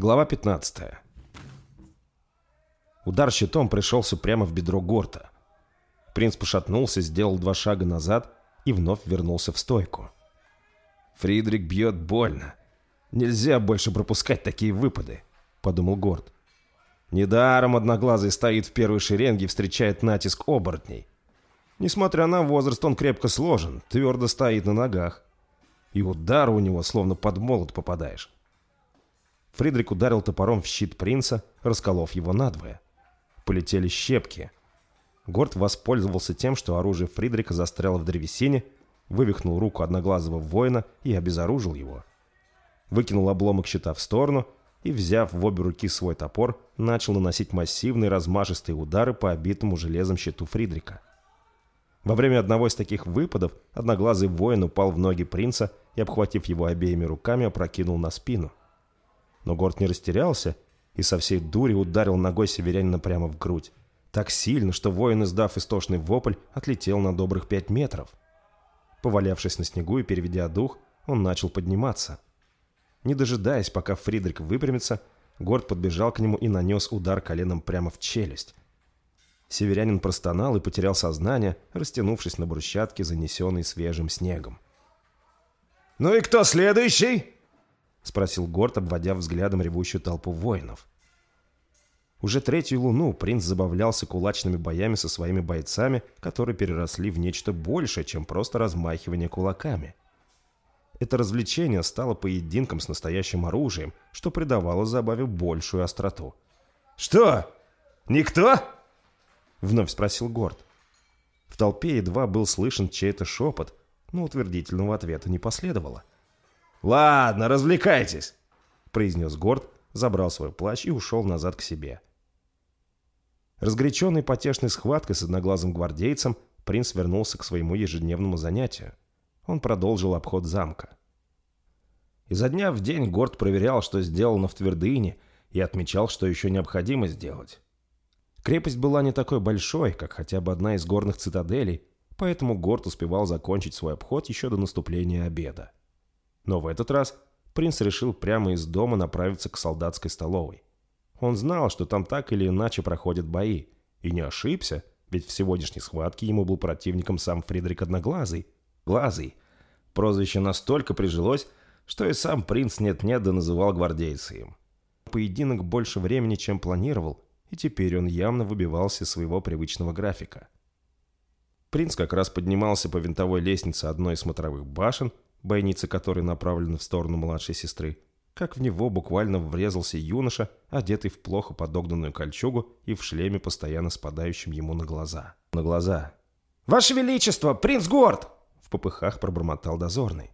Глава 15. Удар щитом пришелся прямо в бедро Горта. Принц пошатнулся, сделал два шага назад и вновь вернулся в стойку. «Фридрик бьет больно. Нельзя больше пропускать такие выпады», — подумал Горд. Недаром Одноглазый стоит в первой шеренге и встречает натиск оборотней. Несмотря на возраст, он крепко сложен, твердо стоит на ногах. И удар у него словно под молот попадаешь. Фридрик ударил топором в щит принца, расколов его надвое. Полетели щепки. Горд воспользовался тем, что оружие Фридрика застряло в древесине, вывихнул руку одноглазого воина и обезоружил его. Выкинул обломок щита в сторону и, взяв в обе руки свой топор, начал наносить массивные размашистые удары по обитому железом щиту Фридрика. Во время одного из таких выпадов одноглазый воин упал в ноги принца и, обхватив его обеими руками, опрокинул на спину. Но Горд не растерялся и со всей дури ударил ногой северянина прямо в грудь. Так сильно, что воин, издав истошный вопль, отлетел на добрых пять метров. Повалявшись на снегу и переведя дух, он начал подниматься. Не дожидаясь, пока Фридрик выпрямится, Горд подбежал к нему и нанес удар коленом прямо в челюсть. Северянин простонал и потерял сознание, растянувшись на брусчатке, занесенной свежим снегом. «Ну и кто следующий?» — спросил Горд, обводя взглядом ревущую толпу воинов. Уже третью луну принц забавлялся кулачными боями со своими бойцами, которые переросли в нечто большее, чем просто размахивание кулаками. Это развлечение стало поединком с настоящим оружием, что придавало забаве большую остроту. «Что? Никто?» — вновь спросил Горд. В толпе едва был слышен чей-то шепот, но утвердительного ответа не последовало. «Ладно, развлекайтесь», — произнес Горд, забрал свой плащ и ушел назад к себе. Разгоряченный потешной схваткой с одноглазым гвардейцем, принц вернулся к своему ежедневному занятию. Он продолжил обход замка. Изо дня в день Горд проверял, что сделано в Твердыне, и отмечал, что еще необходимо сделать. Крепость была не такой большой, как хотя бы одна из горных цитаделей, поэтому Горд успевал закончить свой обход еще до наступления обеда. Но в этот раз принц решил прямо из дома направиться к солдатской столовой. Он знал, что там так или иначе проходят бои, и не ошибся, ведь в сегодняшней схватке ему был противником сам Фридрик Одноглазый. Глазый. Прозвище настолько прижилось, что и сам принц нет-нет да называл гвардейца им. Поединок больше времени, чем планировал, и теперь он явно выбивался из своего привычного графика. Принц как раз поднимался по винтовой лестнице одной из смотровых башен, бойницы которой направлены в сторону младшей сестры, как в него буквально врезался юноша, одетый в плохо подогнанную кольчугу и в шлеме, постоянно спадающим ему на глаза. На глаза. «Ваше Величество, принц Горд!» В попыхах пробормотал дозорный.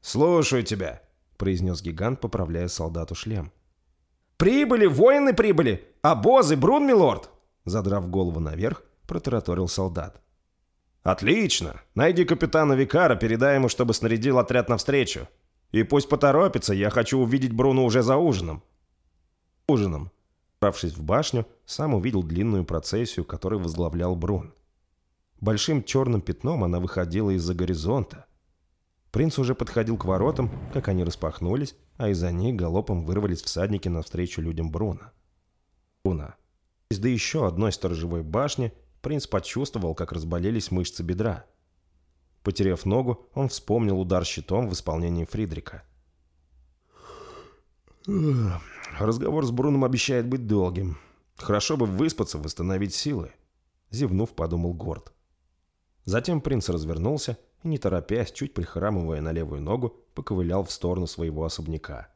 «Слушаю тебя», — произнес гигант, поправляя солдату шлем. «Прибыли, воины прибыли! Обозы, Брун, милорд!» Задрав голову наверх, протараторил солдат. «Отлично! Найди капитана Викара, передай ему, чтобы снарядил отряд навстречу. И пусть поторопится, я хочу увидеть Бруну уже за ужином». Ужином. Правшись в башню, сам увидел длинную процессию, которую возглавлял Брун. Большим черным пятном она выходила из-за горизонта. Принц уже подходил к воротам, как они распахнулись, а из-за них галопом вырвались всадники навстречу людям Бруна. Бруна. Из-за еще одной сторожевой башни принц почувствовал, как разболелись мышцы бедра. Потеряв ногу, он вспомнил удар щитом в исполнении Фридрика. Разговор с Бруном обещает быть долгим. Хорошо бы выспаться, восстановить силы. Зевнув, подумал Горд. Затем принц развернулся и, не торопясь, чуть прихрамывая на левую ногу, поковылял в сторону своего особняка.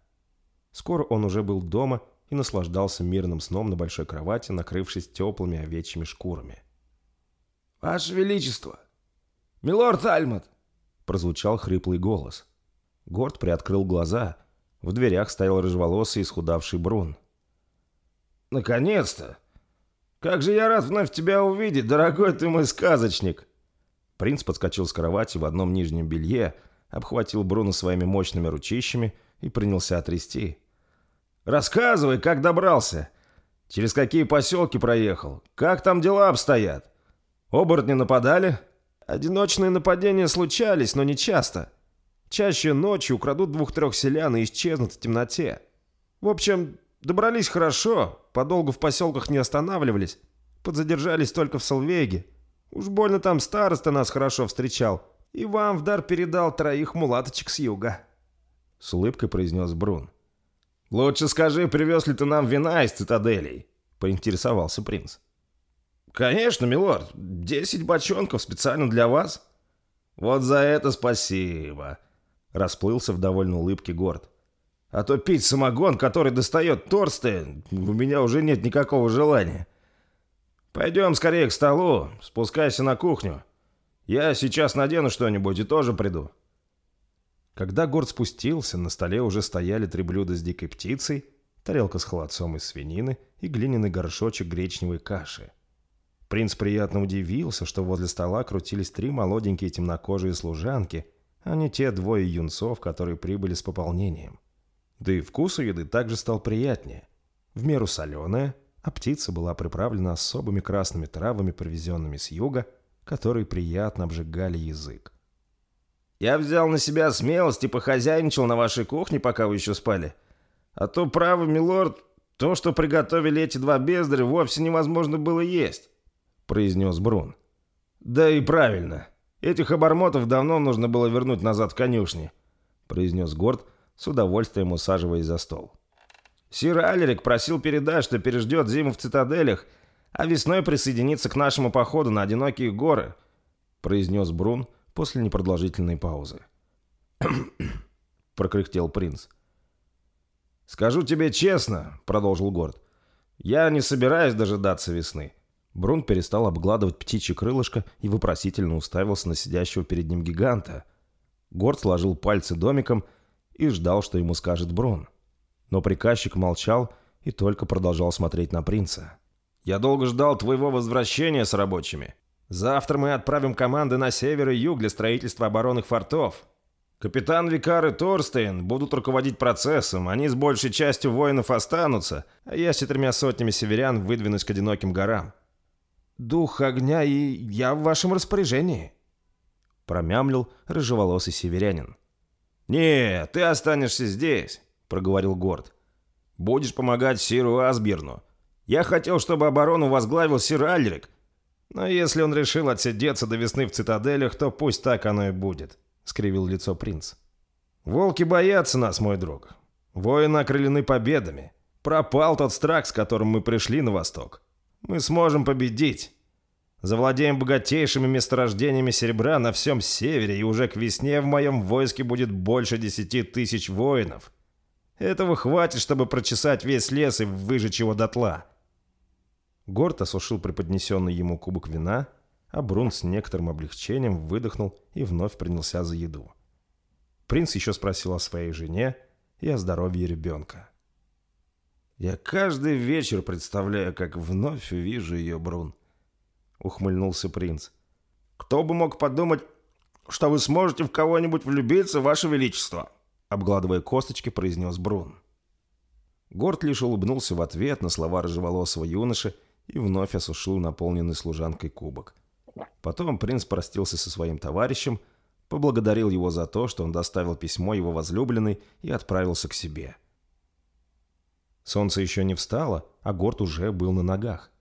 Скоро он уже был дома и наслаждался мирным сном на большой кровати, накрывшись теплыми овечьими шкурами. «Ваше Величество! Милорд Альмат!» прозвучал хриплый голос. Горд приоткрыл глаза. В дверях стоял рыжеволосый исхудавший Брун. «Наконец-то! Как же я рад вновь тебя увидеть, дорогой ты мой сказочник!» Принц подскочил с кровати в одном нижнем белье, обхватил Бруно своими мощными ручищами и принялся отрясти. «Рассказывай, как добрался? Через какие поселки проехал? Как там дела обстоят? Оборотни нападали?» «Одиночные нападения случались, но не часто. Чаще ночью украдут двух-трех селян и исчезнут в темноте. В общем, Добрались хорошо, подолгу в поселках не останавливались. Подзадержались только в Солвеге. Уж больно там староста нас хорошо встречал. И вам в дар передал троих мулаточек с юга. С улыбкой произнес Брун. «Лучше скажи, привез ли ты нам вина из цитаделей?» Поинтересовался принц. «Конечно, милорд. Десять бочонков специально для вас». «Вот за это спасибо!» Расплылся в довольной улыбке Горд. «А то пить самогон, который достает Торстен, у меня уже нет никакого желания. Пойдем скорее к столу, спускайся на кухню. Я сейчас надену что-нибудь и тоже приду». Когда Горд спустился, на столе уже стояли три блюда с дикой птицей, тарелка с холодцом из свинины и глиняный горшочек гречневой каши. Принц приятно удивился, что возле стола крутились три молоденькие темнокожие служанки, а не те двое юнцов, которые прибыли с пополнением. Да и вкус у еды также стал приятнее. В меру соленая, а птица была приправлена особыми красными травами, привезенными с юга, которые приятно обжигали язык. «Я взял на себя смелость и похозяйничал на вашей кухне, пока вы еще спали. А то, право, милорд, то, что приготовили эти два бездаря, вовсе невозможно было есть», — произнес Брун. «Да и правильно. Этих обормотов давно нужно было вернуть назад в конюшни», — произнес Горд, с удовольствием усаживаясь за стол. «Сир Алерик просил передать, что переждет зиму в цитаделях, а весной присоединится к нашему походу на одинокие горы», — произнес Брун после непродолжительной паузы. прокряхтел принц. «Скажу тебе честно», — продолжил Горд, — «я не собираюсь дожидаться весны». Брун перестал обгладывать птичье крылышко и вопросительно уставился на сидящего перед ним гиганта. Горд сложил пальцы домиком и ждал, что ему скажет Брун. Но приказчик молчал и только продолжал смотреть на принца. «Я долго ждал твоего возвращения с рабочими. Завтра мы отправим команды на север и юг для строительства оборонных фортов. Капитан Викар и Торстейн будут руководить процессом, они с большей частью воинов останутся, а я с четырьмя сотнями северян выдвинусь к одиноким горам. «Дух огня, и я в вашем распоряжении», — промямлил рыжеволосый северянин. «Не, ты останешься здесь», — проговорил Горд. «Будешь помогать Сиру Асберну. Я хотел, чтобы оборону возглавил Сир Альрик, но если он решил отсидеться до весны в цитаделях, то пусть так оно и будет», — скривил лицо принц. «Волки боятся нас, мой друг. Воины окрылены победами. Пропал тот страх, с которым мы пришли на восток. Мы сможем победить. Завладеем богатейшими месторождениями серебра на всем севере, и уже к весне в моем войске будет больше десяти тысяч воинов. Этого хватит, чтобы прочесать весь лес и выжечь его дотла». Горд осушил преподнесенный ему кубок вина, а Брун с некоторым облегчением выдохнул и вновь принялся за еду. Принц еще спросил о своей жене и о здоровье ребенка. «Я каждый вечер представляю, как вновь увижу ее, Брун», — ухмыльнулся принц. «Кто бы мог подумать, что вы сможете в кого-нибудь влюбиться, ваше величество?» Обгладывая косточки, произнес Брун. Горд лишь улыбнулся в ответ на слова рыжеволосого юноши и вновь осушил наполненный служанкой кубок. Потом принц простился со своим товарищем, поблагодарил его за то, что он доставил письмо его возлюбленной и отправился к себе. Солнце еще не встало, а Горд уже был на ногах.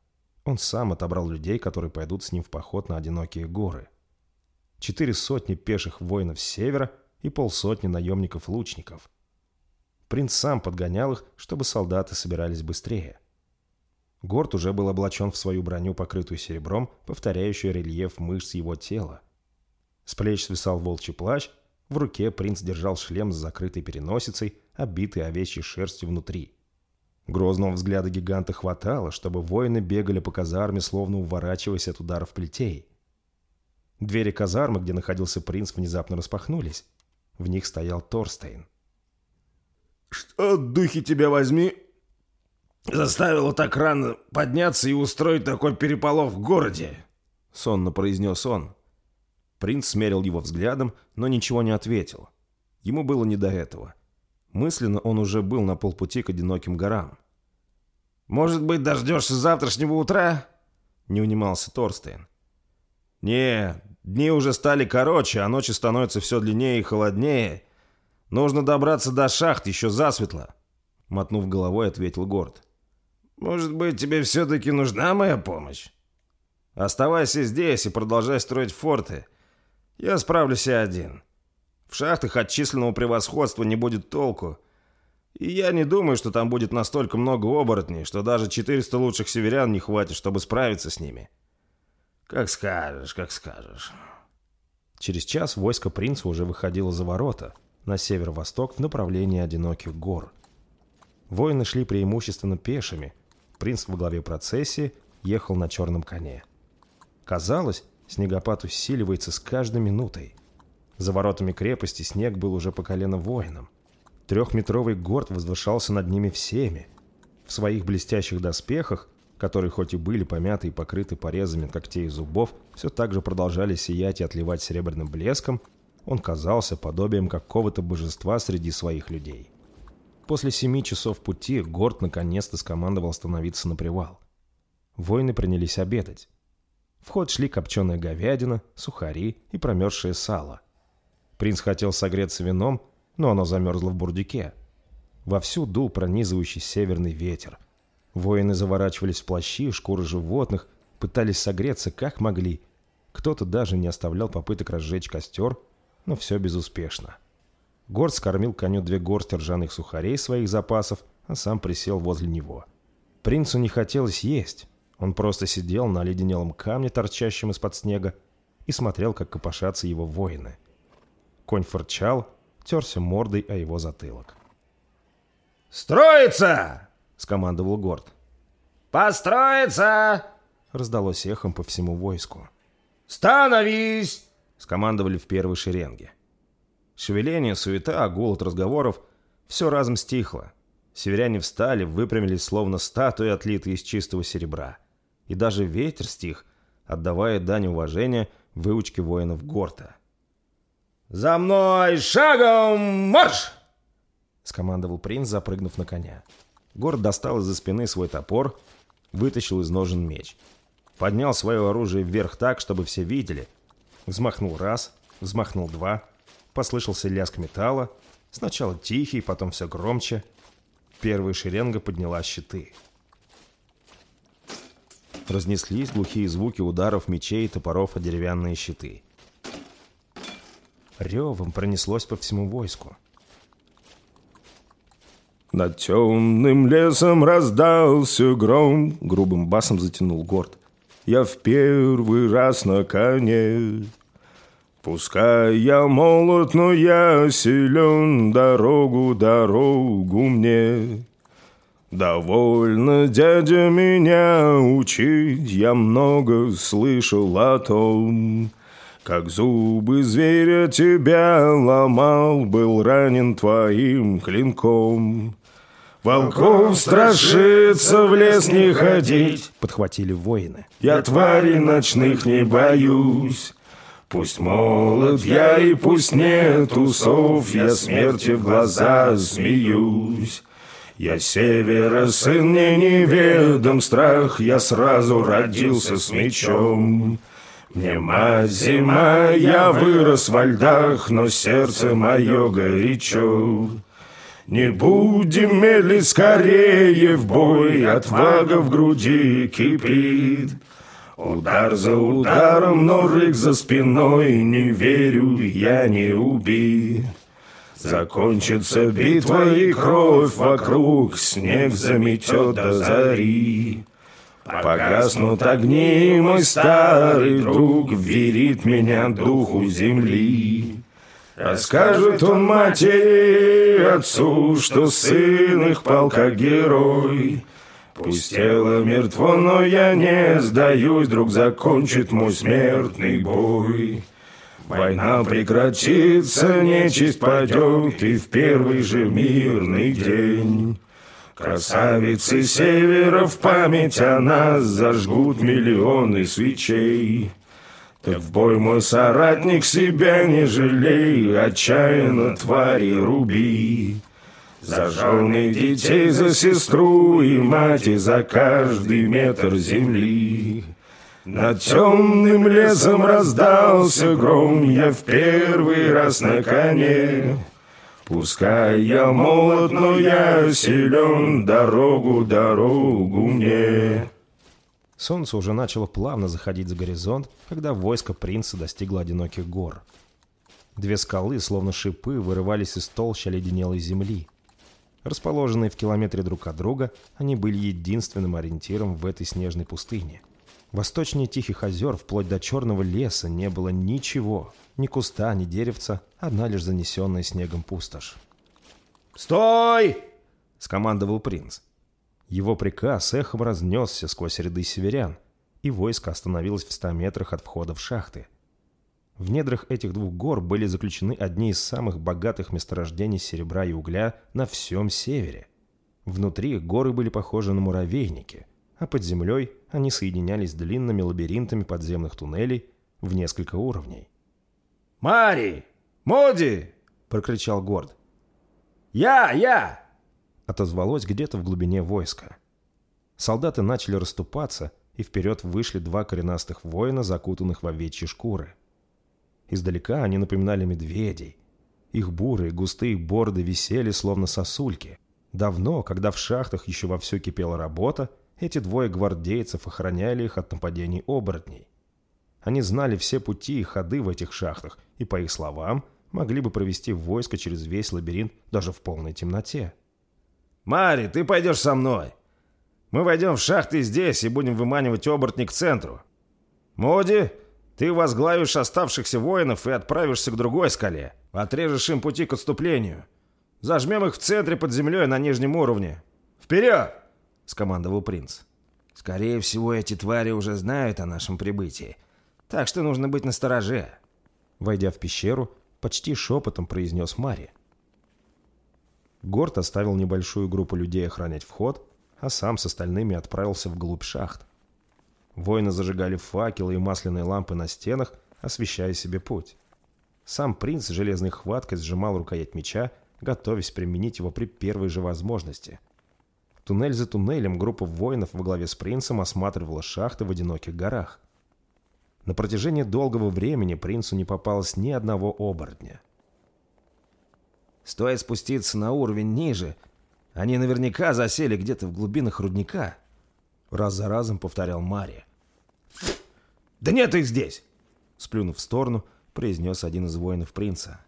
Он сам отобрал людей, которые пойдут с ним в поход на одинокие горы. Четыре сотни пеших воинов с севера и полсотни наемников-лучников. Принц сам подгонял их, чтобы солдаты собирались быстрее. Горд уже был облачен в свою броню, покрытую серебром, повторяющую рельеф мышц его тела. С плеч свисал волчий плащ, в руке принц держал шлем с закрытой переносицей, обитый овечьей шерстью внутри. Грозного взгляда гиганта хватало, чтобы воины бегали по казарме, словно уворачиваясь от ударов плетей. Двери казармы, где находился принц, внезапно распахнулись. В них стоял Торстейн. «Что, духи тебя возьми, заставило так рано подняться и устроить такой переполох в городе?» — сонно произнес он. Принц смерил его взглядом, но ничего не ответил. Ему было не до этого. Мысленно он уже был на полпути к одиноким горам. «Может быть, дождешься завтрашнего утра?» — не унимался Торстейн. «Не, дни уже стали короче, а ночи становятся все длиннее и холоднее. Нужно добраться до шахт еще засветло», Мотнув головой, ответил Горд. «Может быть, тебе все-таки нужна моя помощь? Оставайся здесь и продолжай строить форты. Я справлюсь и один. В шахтах от численного превосходства не будет толку. И я не думаю, что там будет настолько много оборотней, что даже 400 лучших северян не хватит, чтобы справиться с ними. Как скажешь, как скажешь». Через час войско принца уже выходило за ворота, на северо-восток в направлении одиноких гор. Воины шли преимущественно пешими. Принц во главе процессии ехал на черном коне. Казалось, снегопад усиливается с каждой минутой. За воротами крепости снег был уже по колено воинам. Трехметровый горд возвышался над ними всеми. В своих блестящих доспехах, которые хоть и были помяты и покрыты порезами когтей и зубов, все так же продолжали сиять и отливать серебряным блеском, он казался подобием какого-то божества среди своих людей. После семи часов пути Горд наконец-то скомандовал остановиться на привал. Воины принялись обедать. В ход шли копченая говядина, сухари и промерзшее сало. Принц хотел согреться вином, но оно замерзло в бурдюке. Вовсю дул пронизывающий северный ветер. Воины заворачивались в плащи, шкуры животных, пытались согреться как могли. Кто-то даже не оставлял попыток разжечь костер, но все безуспешно. Горд скормил коню две горсти ржаных сухарей своих запасов, а сам присел возле него. Принцу не хотелось есть. Он просто сидел на оледенелом камне, торчащем из-под снега, и смотрел, как копошатся его воины. Конь фырчал, терся мордой о его затылок. «Строится!» — скомандовал Горд. «Построиться!» — раздалось эхом по всему войску. «Становись!» — скомандовали в первой шеренге. Шевеление, суета, гул от разговоров — все разом стихло. Северяне встали, выпрямились, словно статуи, отлитые из чистого серебра. И даже ветер стих, отдавая дань уважения выучке воинов Горта. «За мной шагом марш!» — скомандовал принц, запрыгнув на коня. Горд достал из-за спины свой топор, вытащил из ножен меч. Поднял свое оружие вверх так, чтобы все видели. Взмахнул раз, взмахнул два — Послышался лязг металла, сначала тихий, потом все громче. Первая шеренга подняла щиты. Разнеслись глухие звуки ударов мечей и топоров о деревянные щиты. Ревом пронеслось по всему войску. Над темным лесом раздался гром, грубым басом затянул горд. Я в первый раз на коне Пускай я молод, но я силен, дорогу, дорогу мне. Довольно, дядя, меня учить, я много слышал о том, как зубы зверя тебя ломал, был ранен твоим клинком. Волков страшится в лес не ходить, подхватили воины. Я твари ночных не боюсь. Пусть молод я и пусть нет усов, Я смерти в глаза смеюсь. Я севера, сын мне неведом страх, Я сразу родился с мечом. Мне мать зима, я вырос во льдах, Но сердце мое горячо. Не будем медлить скорее в бой, Отвага в груди кипит. Удар за ударом, но рык за спиной, не верю, я не убит. Закончится битва и кровь вокруг, снег заметет до зари. Погаснут огни, мой старый друг верит меня духу земли. Расскажет он матери отцу, что сын их пал как герой, Пусть тело мертво, но я не сдаюсь, Вдруг закончит мой смертный бой. Война прекратится, нечисть падет, И в первый же мирный день Красавицы севера в память о нас Зажгут миллионы свечей. Так в бой, мой соратник, себя не жалей, Отчаянно твари руби. За жены детей, за сестру и мать, и за каждый метр земли. Над темным лесом раздался гром, я в первый раз на коне. Пускай я молод, но я силен, дорогу, дорогу мне. Солнце уже начало плавно заходить за горизонт, когда войско принца достигло одиноких гор. Две скалы, словно шипы, вырывались из толщи оледенелой земли. Расположенные в километре друг от друга, они были единственным ориентиром в этой снежной пустыне. Восточнее Тихих озер, вплоть до черного леса, не было ничего. Ни куста, ни деревца, одна лишь занесенная снегом пустошь. «Стой!» — скомандовал принц. Его приказ эхом разнесся сквозь ряды северян, и войско остановилось в ста метрах от входа в шахты. В недрах этих двух гор были заключены одни из самых богатых месторождений серебра и угля на всем севере. Внутри горы были похожи на муравейники, а под землей они соединялись длинными лабиринтами подземных туннелей в несколько уровней. «Мари! Моди!» — прокричал Горд. «Я! Я!» — отозвалось где-то в глубине войска. Солдаты начали расступаться, и вперед вышли два коренастых воина, закутанных в овечьи шкуры. Издалека они напоминали медведей. Их бурые густые борды висели, словно сосульки. Давно, когда в шахтах еще вовсю кипела работа, эти двое гвардейцев охраняли их от нападений оборотней. Они знали все пути и ходы в этих шахтах, и, по их словам, могли бы провести войско через весь лабиринт даже в полной темноте. «Мари, ты пойдешь со мной. Мы войдем в шахты здесь и будем выманивать оборотни к центру. Моди, ты возглавишь оставшихся воинов и отправишься к другой скале. Отрежешь им пути к отступлению. Зажмем их в центре под землей на нижнем уровне. Вперед!» — скомандовал принц. «Скорее всего, эти твари уже знают о нашем прибытии, так что нужно быть настороже». Войдя в пещеру, почти шепотом произнес Мари. Горд оставил небольшую группу людей охранять вход, а сам с остальными отправился вглубь шахт. Воины зажигали факелы и масляные лампы на стенах, освещая себе путь. Сам принц железной хваткой сжимал рукоять меча, готовясь применить его при первой же возможности. Туннель за туннелем группа воинов во главе с принцем осматривала шахты в одиноких горах. На протяжении долгого времени принцу не попалось ни одного оборотня. «Стоит спуститься на уровень ниже, они наверняка засели где-то в глубинах рудника», раз за разом повторял Мари. «Да нет их здесь!» Сплюнув в сторону, произнес один из воинов принца.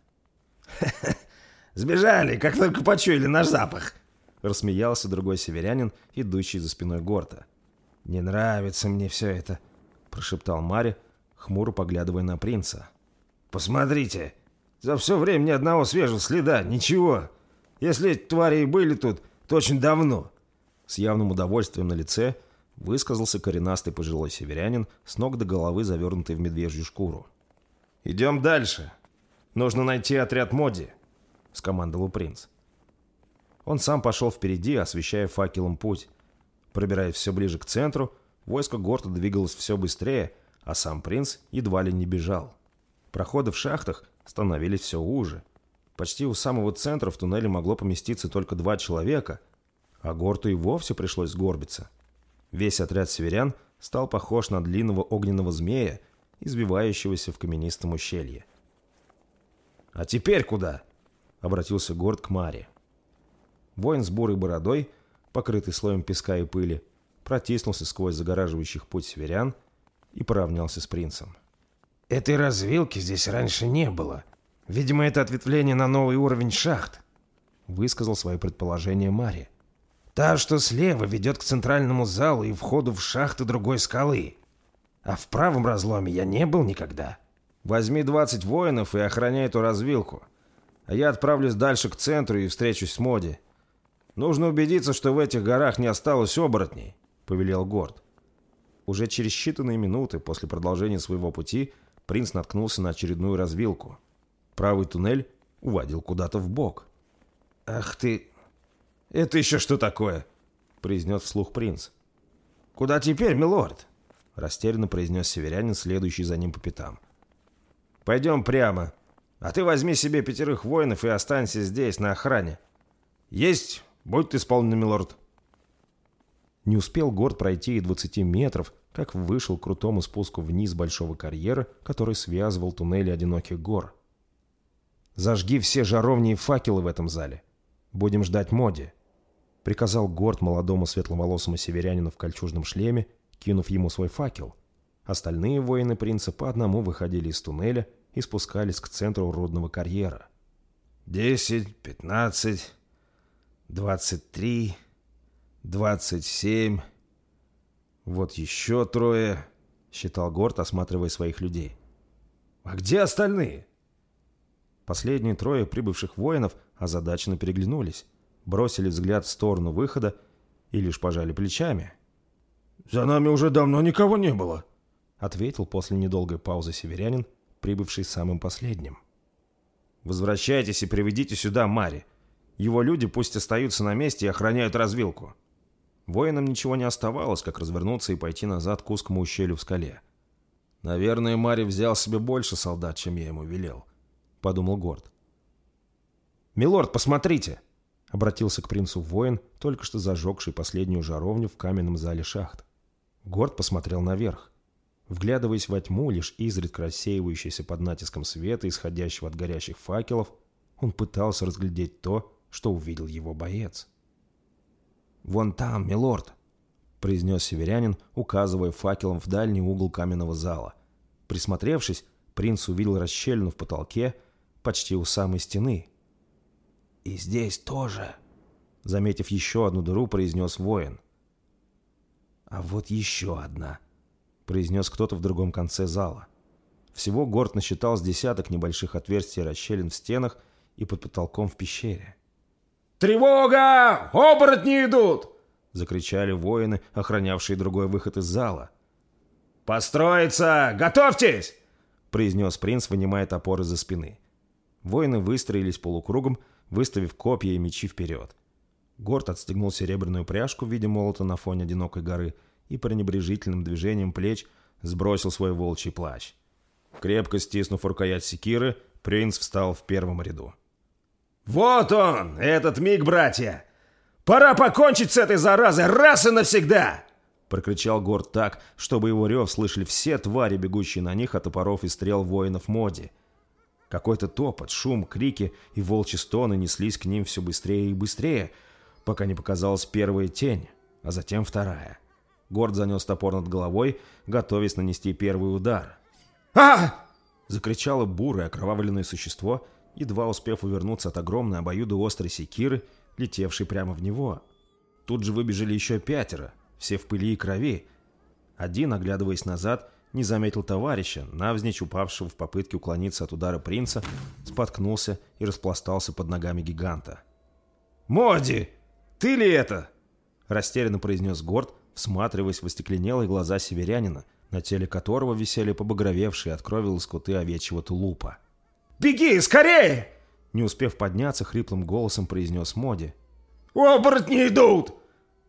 «Сбежали, как только почуяли наш запах!» Рассмеялся другой северянин, идущий за спиной Горта. «Не нравится мне все это», — прошептал Мари, хмуро поглядывая на принца. «Посмотрите, за все время ни одного свежего следа, ничего. Если эти твари и были тут, то очень давно». С явным удовольствием на лице высказался коренастый пожилой северянин, с ног до головы завернутый в медвежью шкуру. «Идем дальше. Нужно найти отряд Моди», — скомандовал принц. Он сам пошел впереди, освещая факелом путь. Пробираясь все ближе к центру, войско Горта двигалось все быстрее, а сам принц едва ли не бежал. Проходы в шахтах становились все уже. Почти у самого центра в туннеле могло поместиться только два человека, а Горту и вовсе пришлось сгорбиться. Весь отряд северян стал похож на длинного огненного змея, избивающегося в каменистом ущелье. «А теперь куда?» — обратился Горд к Маре. Воин с бурой бородой, покрытый слоем песка и пыли, протиснулся сквозь загораживающих путь северян и поравнялся с принцем. «Этой развилки здесь раньше не было. Видимо, это ответвление на новый уровень шахт», — высказал свое предположение Мари. «Та, что слева, ведет к центральному залу и входу в шахты другой скалы. А в правом разломе я не был никогда». «Возьми двадцать воинов и охраняй эту развилку. А я отправлюсь дальше к центру и встречусь с Моди. Нужно убедиться, что в этих горах не осталось оборотней», — повелел Горд. Уже через считанные минуты после продолжения своего пути принц наткнулся на очередную развилку. Правый туннель уводил куда-то в бок. «Ах ты! Это еще что такое?» — произнес вслух принц. «Куда теперь, милорд?» — растерянно произнес северянин, следующий за ним по пятам. «Пойдем прямо. А ты возьми себе пятерых воинов и останься здесь, на охране. Есть, будь исполнен, милорд». Не успел Горд пройти и 20 метров, как вышел к крутому спуску вниз большого карьера, который связывал туннели одиноких гор. Зажги все жаровни и факелы в этом зале. Будем ждать Моди», — приказал Горд молодому светловолосому северянину в кольчужном шлеме, кинув ему свой факел. Остальные воины принца по одному выходили из туннеля и спускались к центру рудного карьера. «Десять, пятнадцать, двадцать три, двадцать семь...» «Вот еще трое», — считал Горд, осматривая своих людей. «А где остальные?» Последние трое прибывших воинов озадаченно переглянулись, бросили взгляд в сторону выхода и лишь пожали плечами. «За нами уже давно никого не было», — ответил после недолгой паузы северянин, прибывший самым последним. «Возвращайтесь и приведите сюда Мари. Его люди пусть остаются на месте и охраняют развилку». Воинам ничего не оставалось, как развернуться и пойти назад к узкому ущелью в скале. «Наверное, Мари взял себе больше солдат, чем я ему велел», — подумал Горд. «Милорд, посмотрите!» — обратился к принцу воин, только что зажегший последнюю жаровню в каменном зале шахт. Горд посмотрел наверх. Вглядываясь во тьму, лишь изредка рассеивающейся под натиском света, исходящего от горящих факелов, он пытался разглядеть то, что увидел его боец. «Вон там, милорд!» — произнес северянин, указывая факелом в дальний угол каменного зала. Присмотревшись, принц увидел расщелину в потолке почти у самой стены. «И здесь тоже!» — заметив еще одну дыру, произнес воин. «А вот еще одна!» — произнес кто-то в другом конце зала. Всего Горд насчитал с десяток небольших отверстий расщелин в стенах и под потолком в пещере. «Тревога! Оборотни идут!» — закричали воины, охранявшие другой выход из зала. «Построиться! Готовьтесь!» — произнес принц, вынимая топор из-за спины. Воины выстроились полукругом, выставив копья и мечи вперед. Горд отстегнул серебряную пряжку в виде молота на фоне одинокой горы и пренебрежительным движением плеч сбросил свой волчий плащ. Крепко стиснув рукоять секиры, принц встал в первом ряду. «Вот он, этот миг, братья! Пора покончить с этой заразой раз и навсегда!» Прокричал Горд так, чтобы его рев слышали все твари, бегущие на них от топоров и стрел воинов Моди. Какой-то топот, шум, крики и волчьи стоны неслись к ним все быстрее и быстрее, пока не показалась первая тень, а затем вторая. Горд занес топор над головой, готовясь нанести первый удар. «А!» — закричало бурое окровавленное существо — едва успев увернуться от огромной обоюдоострой секиры, летевшей прямо в него. Тут же выбежали еще пятеро, все в пыли и крови. Один, оглядываясь назад, не заметил товарища, навзничь упавшего в попытке уклониться от удара принца, споткнулся и распластался под ногами гиганта. «Моди, ты ли это?» Растерянно произнес Горд, всматриваясь в остекленелые глаза северянина, на теле которого висели побагровевшие от крови лоскуты овечьего тулупа. Беги, скорее!» Не успев подняться, хриплым голосом произнес Моди. «Оборотни идут!»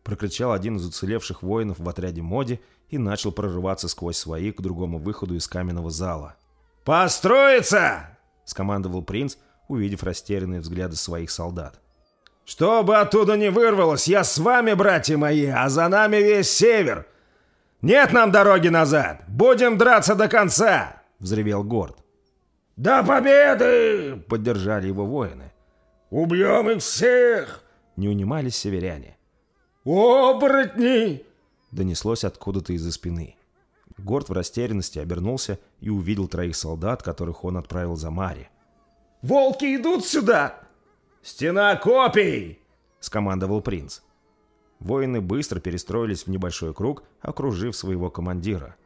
Прокричал один из уцелевших воинов в отряде Моди и начал прорываться сквозь свои к другому выходу из каменного зала. «Построиться!» — скомандовал принц, увидев растерянные взгляды своих солдат. «Что бы оттуда не вырвалось, я с вами, братья мои, а за нами весь север! Нет нам дороги назад! Будем драться до конца!» — взревел Горд. «До победы!» — поддержали его воины. «Убьем их всех!» — не унимались северяне. «Оборотни!» — донеслось откуда-то из-за спины. Горд в растерянности обернулся и увидел троих солдат, которых он отправил за Мари. «Волки идут сюда!» «Стена копий!» — скомандовал принц. Воины быстро перестроились в небольшой круг, окружив своего командира.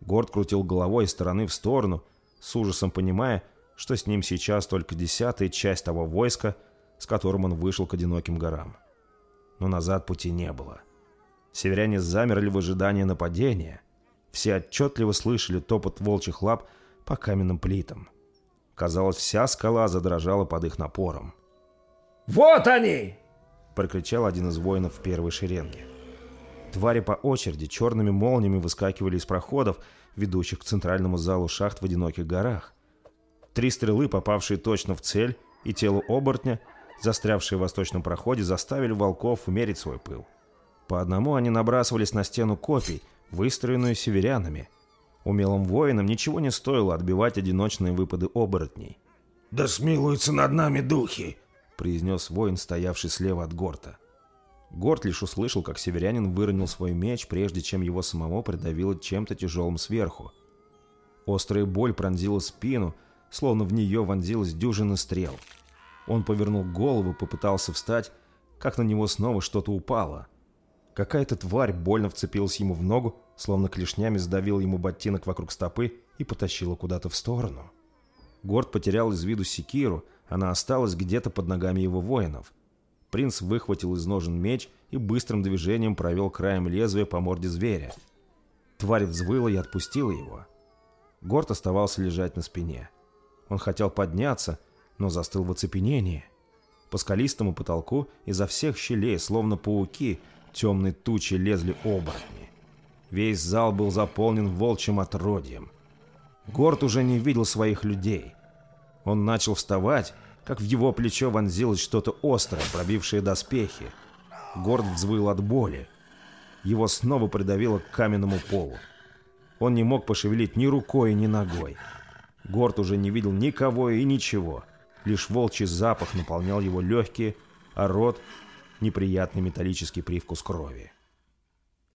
Горд крутил головой из стороны в сторону, с ужасом понимая, что с ним сейчас только десятая часть того войска, с которым он вышел к одиноким горам. Но назад пути не было. Северяне замерли в ожидании нападения. Все отчетливо слышали топот волчьих лап по каменным плитам. Казалось, вся скала задрожала под их напором. «Вот они!» — прокричал один из воинов в первой шеренге. Твари по очереди черными молниями выскакивали из проходов, ведущих к центральному залу шахт в одиноких горах. Три стрелы, попавшие точно в цель, и тело оборотня, застрявшие в восточном проходе, заставили волков умерить свой пыл. По одному они набрасывались на стену копий, выстроенную северянами. Умелым воинам ничего не стоило отбивать одиночные выпады оборотней. Да смилуются над нами духи!» — произнес воин, стоявший слева от Горта. Горд лишь услышал, как северянин выронил свой меч, прежде чем его самого придавило чем-то тяжелым сверху. Острая боль пронзила спину, словно в нее вонзилась дюжина стрел. Он повернул голову, попытался встать, как на него снова что-то упало. Какая-то тварь больно вцепилась ему в ногу, словно клешнями сдавила ему ботинок вокруг стопы и потащила куда-то в сторону. Горд потерял из виду секиру, она осталась где-то под ногами его воинов. Принц выхватил из ножен меч и быстрым движением провел краем лезвия по морде зверя. Тварь взвыла и отпустила его. Горд оставался лежать на спине. Он хотел подняться, но застыл в оцепенении. По скалистому потолку изо всех щелей, словно пауки, темные тучи лезли оборотни. Весь зал был заполнен волчьим отродьем. Горд уже не видел своих людей. Он начал вставать, как в его плечо вонзилось что-то острое, пробившее доспехи. Горд взвыл от боли. Его снова придавило к каменному полу. Он не мог пошевелить ни рукой, ни ногой. Горд уже не видел никого и ничего. Лишь волчий запах наполнял его легкие, а рот — неприятный металлический привкус крови.